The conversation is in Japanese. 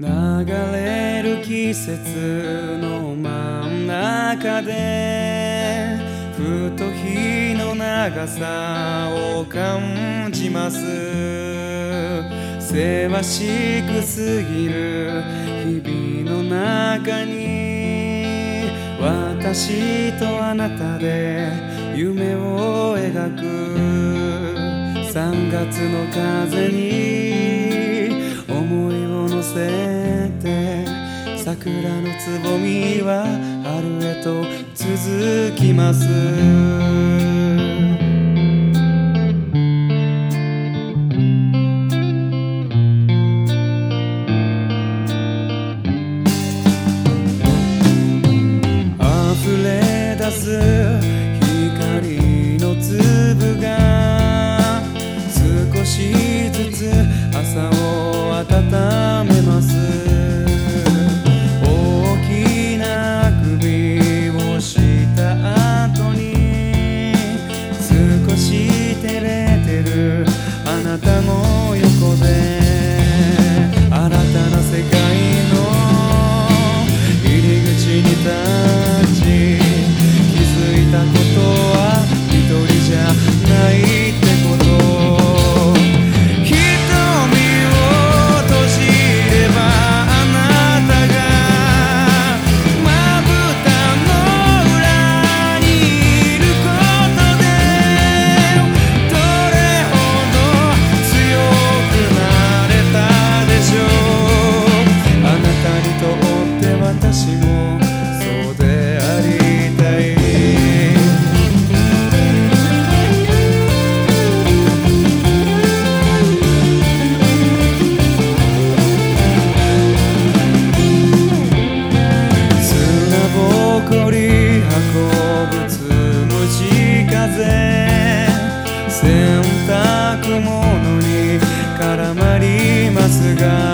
流れる季節の真ん中でふと日の長さを感じます。せわしくすぎる日々の中に私とあなたで夢を描く。3月の風にせて。桜のつぼみは春へと続きます。溢れ出す forgot.